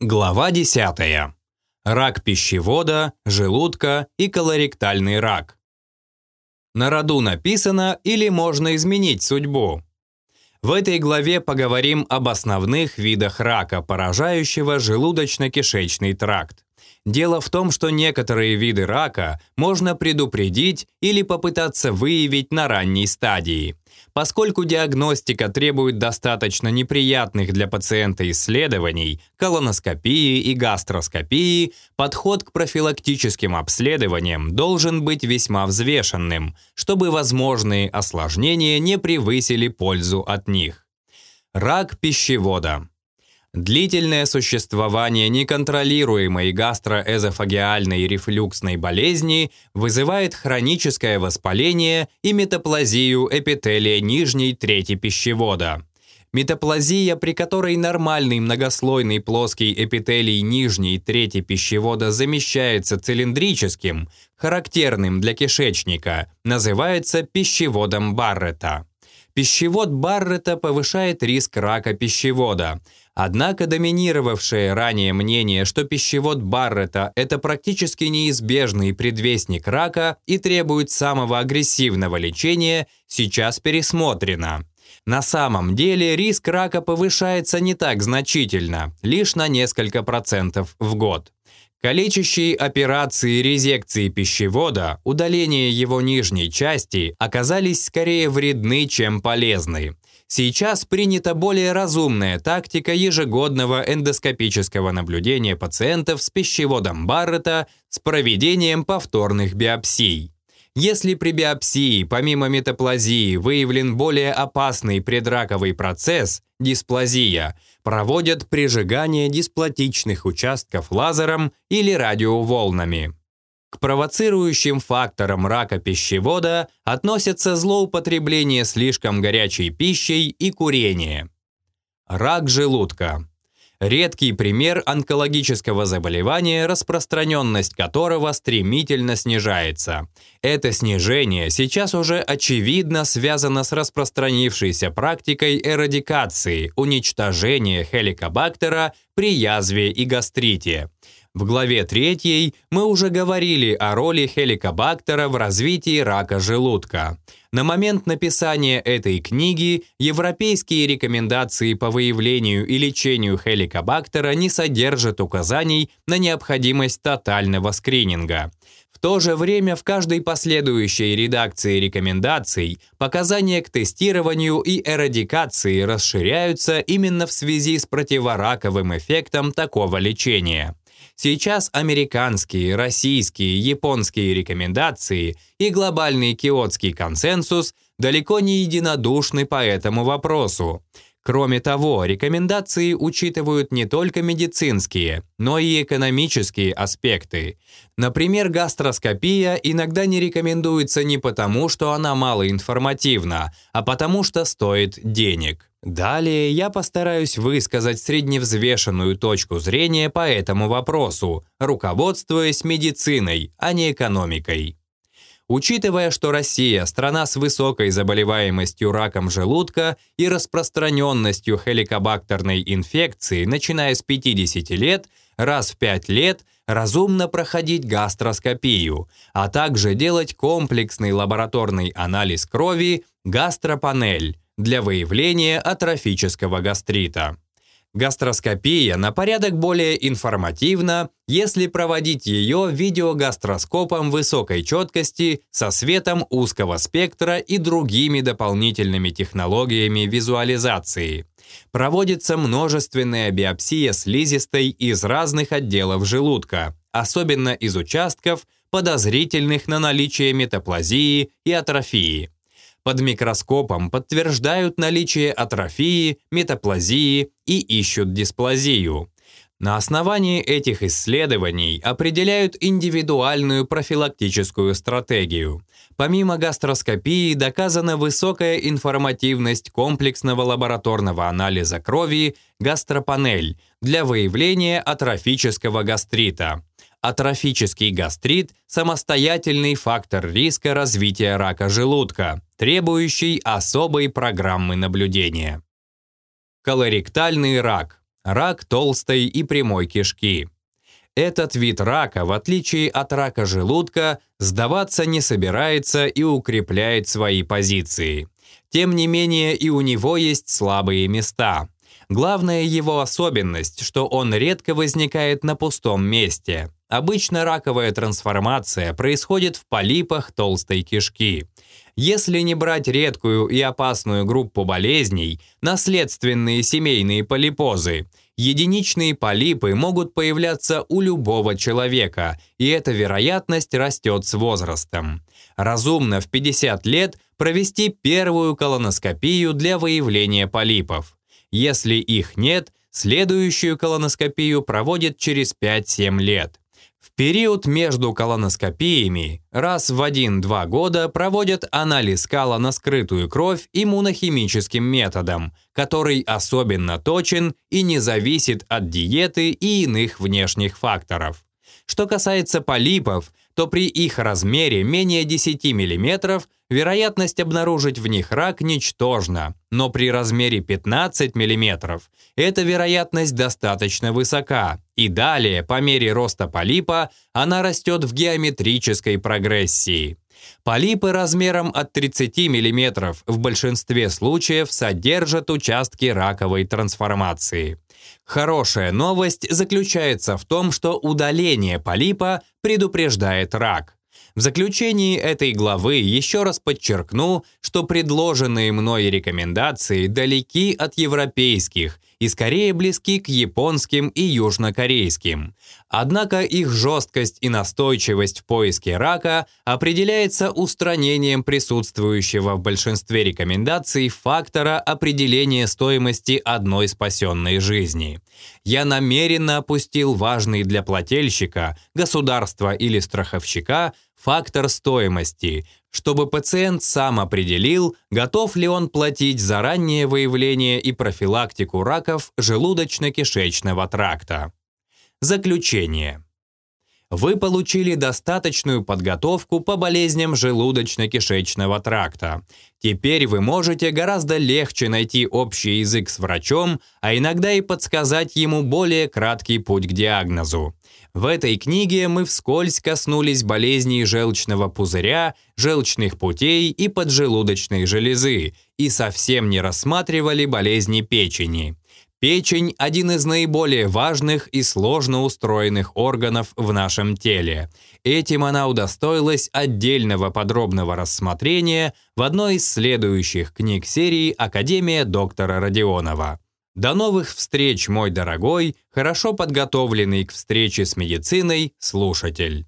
Глава 10. Рак пищевода, желудка и колоректальный рак. На роду написано или можно изменить судьбу? В этой главе поговорим об основных видах рака, поражающего желудочно-кишечный тракт. Дело в том, что некоторые виды рака можно предупредить или попытаться выявить на ранней стадии. Поскольку диагностика требует достаточно неприятных для пациента исследований, колоноскопии и гастроскопии, подход к профилактическим обследованиям должен быть весьма взвешенным, чтобы возможные осложнения не превысили пользу от них. Рак пищевода. Длительное существование неконтролируемой гастроэзофагиальной рефлюксной болезни вызывает хроническое воспаление и метаплазию эпителия нижней трети пищевода. Метаплазия, при которой нормальный многослойный плоский эпителий нижней трети пищевода замещается цилиндрическим, характерным для кишечника, называется пищеводом Баррета. Пищевод Баррета повышает риск рака пищевода – Однако доминировавшее ранее мнение, что пищевод Баррета – это практически неизбежный предвестник рака и требует самого агрессивного лечения, сейчас пересмотрено. На самом деле риск рака повышается не так значительно, лишь на несколько процентов в год. Калечащие операции резекции пищевода, удаление его нижней части, оказались скорее вредны, чем полезны. Сейчас принята более разумная тактика ежегодного эндоскопического наблюдения пациентов с пищеводом Баррета с проведением повторных биопсий. Если при биопсии помимо метаплазии выявлен более опасный предраковый процесс – дисплазия, проводят прижигание дисплатичных участков лазером или радиоволнами. К провоцирующим факторам рака пищевода относятся злоупотребление слишком горячей пищей и курение. Рак желудка. Редкий пример онкологического заболевания, распространенность которого стремительно снижается. Это снижение сейчас уже очевидно связано с распространившейся практикой эрадикации, уничтожения хеликобактера при язве и гастрите. В главе 3 мы уже говорили о роли хеликобактера в развитии рака желудка. На момент написания этой книги европейские рекомендации по выявлению и лечению хеликобактера не содержат указаний на необходимость тотального скрининга. В то же время в каждой последующей редакции рекомендаций показания к тестированию и эрадикации расширяются именно в связи с противораковым эффектом такого лечения. Сейчас американские, российские, японские рекомендации и глобальный киотский консенсус далеко не единодушны по этому вопросу. Кроме того, рекомендации учитывают не только медицинские, но и экономические аспекты. Например, гастроскопия иногда не рекомендуется не потому, что она малоинформативна, а потому что стоит денег. Далее я постараюсь высказать средневзвешенную точку зрения по этому вопросу, руководствуясь медициной, а не экономикой. Учитывая, что Россия – страна с высокой заболеваемостью раком желудка и распространенностью хеликобактерной инфекции, начиная с 50 лет, раз в 5 лет разумно проходить гастроскопию, а также делать комплексный лабораторный анализ крови гастропанель для выявления атрофического гастрита. Гастроскопия на порядок более информативна, если проводить ее видеогастроскопом высокой четкости со светом узкого спектра и другими дополнительными технологиями визуализации. Проводится множественная биопсия слизистой из разных отделов желудка, особенно из участков, подозрительных на наличие метаплазии и атрофии под микроскопом подтверждают наличие атрофии, метаплазии и ищут дисплазию. На основании этих исследований определяют индивидуальную профилактическую стратегию. Помимо гастроскопии доказана высокая информативность комплексного лабораторного анализа крови гастропанель для выявления атрофического гастрита. Атрофический гастрит – самостоятельный фактор риска развития рака желудка, требующий особой программы наблюдения. Колоректальный рак. рак толстой и прямой кишки. Этот вид рака, в отличие от рака желудка, сдаваться не собирается и укрепляет свои позиции. Тем не менее и у него есть слабые места. Главная его особенность, что он редко возникает на пустом месте. Обычно раковая трансформация происходит в полипах толстой кишки. Если не брать редкую и опасную группу болезней, наследственные семейные полипозы, единичные полипы могут появляться у любого человека, и эта вероятность растет с возрастом. Разумно в 50 лет провести первую колоноскопию для выявления полипов. Если их нет, следующую колоноскопию проводят через 5-7 лет. Период между колоноскопиями раз в 1-2 года проводят анализ кала на скрытую кровь иммунохимическим методом, который особенно точен и не зависит от диеты и иных внешних факторов. Что касается полипов, то при их размере менее 10 мм вероятность обнаружить в них рак ничтожна, но при размере 15 мм эта вероятность достаточно высока, и далее, по мере роста полипа, она растет в геометрической прогрессии. Полипы размером от 30 мм в большинстве случаев содержат участки раковой трансформации. Хорошая новость заключается в том, что удаление полипа предупреждает рак. В заключении этой главы еще раз подчеркну, что предложенные мной рекомендации далеки от европейских и скорее близки к японским и южнокорейским. Однако их жесткость и настойчивость в поиске рака определяется устранением присутствующего в большинстве рекомендаций фактора определения стоимости одной спасенной жизни. Я намеренно опустил важный для плательщика, государства или страховщика фактор стоимости, чтобы пациент сам определил, готов ли он платить за раннее выявление и профилактику раков желудочно-кишечного тракта. Заключение. Вы получили достаточную подготовку по болезням желудочно-кишечного тракта. Теперь вы можете гораздо легче найти общий язык с врачом, а иногда и подсказать ему более краткий путь к диагнозу. В этой книге мы вскользь коснулись болезней желчного пузыря, желчных путей и поджелудочной железы и совсем не рассматривали болезни печени. Печень – один из наиболее важных и сложно устроенных органов в нашем теле. Этим она удостоилась отдельного подробного рассмотрения в одной из следующих книг серии «Академия доктора Родионова». До новых встреч, мой дорогой, хорошо подготовленный к встрече с медициной слушатель.